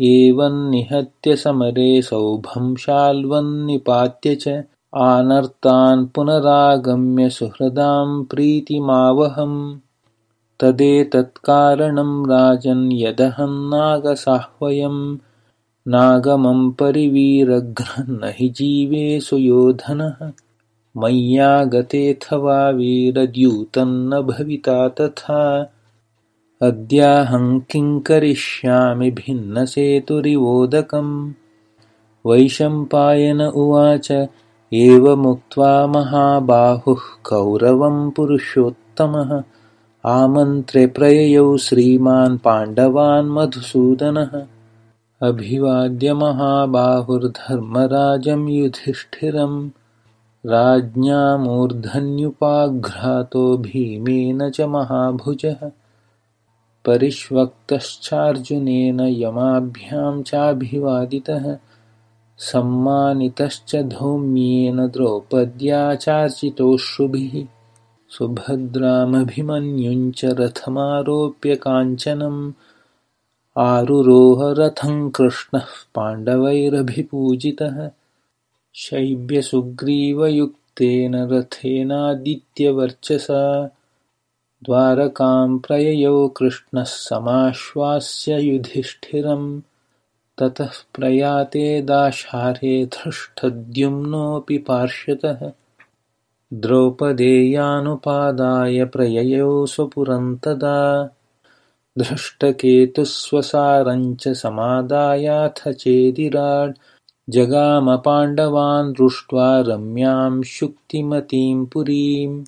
एवन्निहत्य समरे सौभं शाल्वन्निपात्य च आनर्तान् पुनरागम्य सुहृदां प्रीतिमावहम्। तदेतत्कारणं राजन् यदहन्नागसाह्वयम् नागमं परिवीरघ्न हि जीवे सुयोधनः मय्यागतेऽथवा वीरद्यूतन्न भविता तथा अद्याहं किं करिष्यामि भिन्नसेतुरिवोदकम्? वैशम्पायन उवाच एवमुक्त्वा महाबाहुः कौरवं पुरुषोत्तमः। आमन्त्रे प्रययौ श्रीमान् पाण्डवान् मधुसूदनः। अभिवाद्य महाबाहुर्धर्मराजं युधिष्ठिरं राज्ञामूर्धन्युपाघ्रातो भीमेन च महाभुजः परिष्वक्तश्चार्जुनेन यमाभ्यां चाभिवादितः सम्मानितश्च धौम्येन द्रौपद्याचार्चितोश्रुभिः सुभद्रामभिमन्युञ्च रथमारोप्य काञ्चनम् आरुरोहरथं कृष्णः पाण्डवैरभिपूजितः। शैब्यसुग्रीवयुक्तेन रथेनादित्यवर्चसा द्वारकां प्रययौ कृष्णः समाश्वास्य युधिष्ठिरम्। ततः प्रयाते दाशार्हे धृष्टद्युम्नोऽपि पार्श्वतः। द्रौपदेयानुपादाय प्रययौ स्वपुरन्तदा धृष्टकेतुस्वसारञ्च समादायाथ चेदिराड्। जगामपाण्डवान् दृष्ट्वा रम्यां शुक्तिमतीं पुरीम्